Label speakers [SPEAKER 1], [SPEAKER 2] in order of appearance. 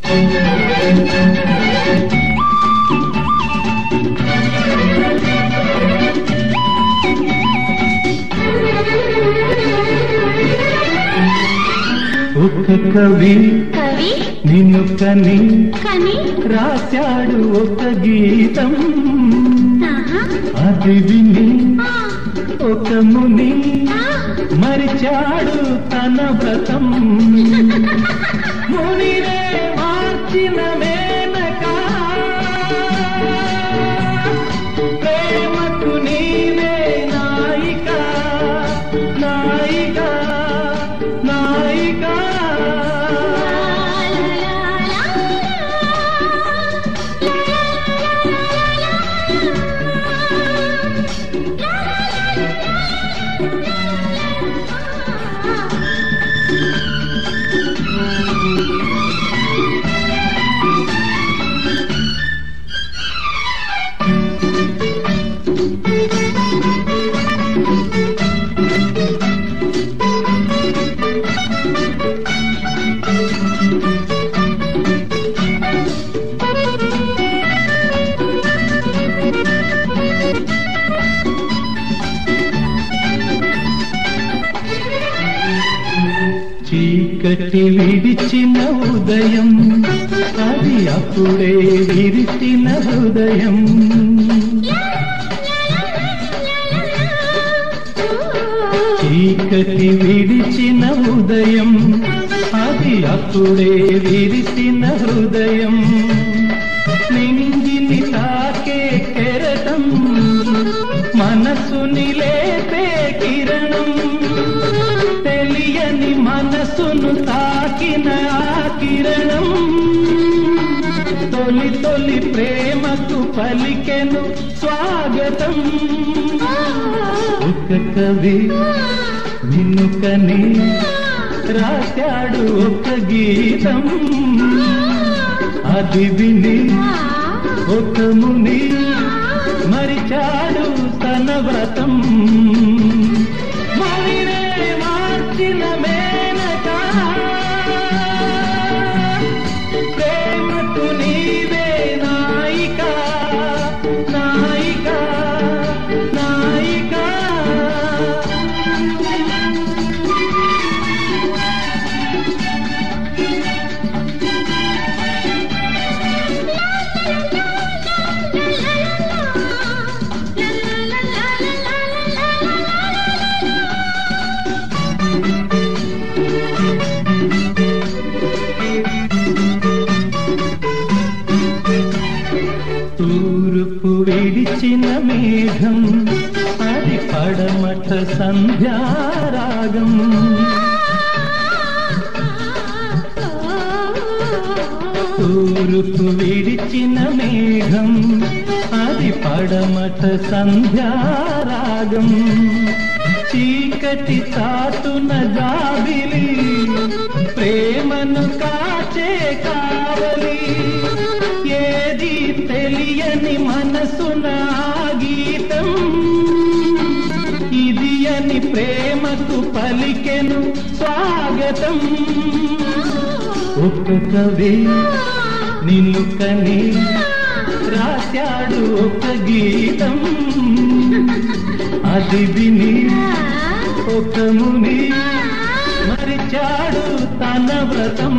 [SPEAKER 1] ఒక కవి
[SPEAKER 2] కవి?
[SPEAKER 1] నిన్ను కని
[SPEAKER 2] కని?
[SPEAKER 1] రాశాడు ఒక గీతం. అది విని ఒక ముని మరిచాడు తన వ్రతం. మునిరే Yeah! చీకటి విడిచిన ఉదయం అది అప్పుడే విరిచిన హృదయం. చీకటి విడిచిన ఉదయం అది అప్పుడే విరిసిన హృదయం. నింగిని తాకే కెరటం మనసుని లేపే కిరణం. మనసును తాకిన కిరణం. తొలి తొలి ప్రేమకు పలికెను స్వాగతం. ఒక కవి నిన్ను రాశాడు ఒక గీతం. అది విని ఒక ముని మరిచాడు తన వ్రతం. మేఘం అది పడమట సంధ్యారాగం తూరుపు విడిచిన మేఘం అది పడమట సంధ్యారాగం చీకటి తాతున జాబిలి ప్రేమను కాచే కావలి. ఏది తెలియని మనసున గీతం. ఇది అని ప్రేమకు పలికెను స్వాగతం. ఒక్క కవి నిన్ను కని రాశాడు ఒక గీతం. అది విని ఒక ముని మరిచాడు తన వ్రతం.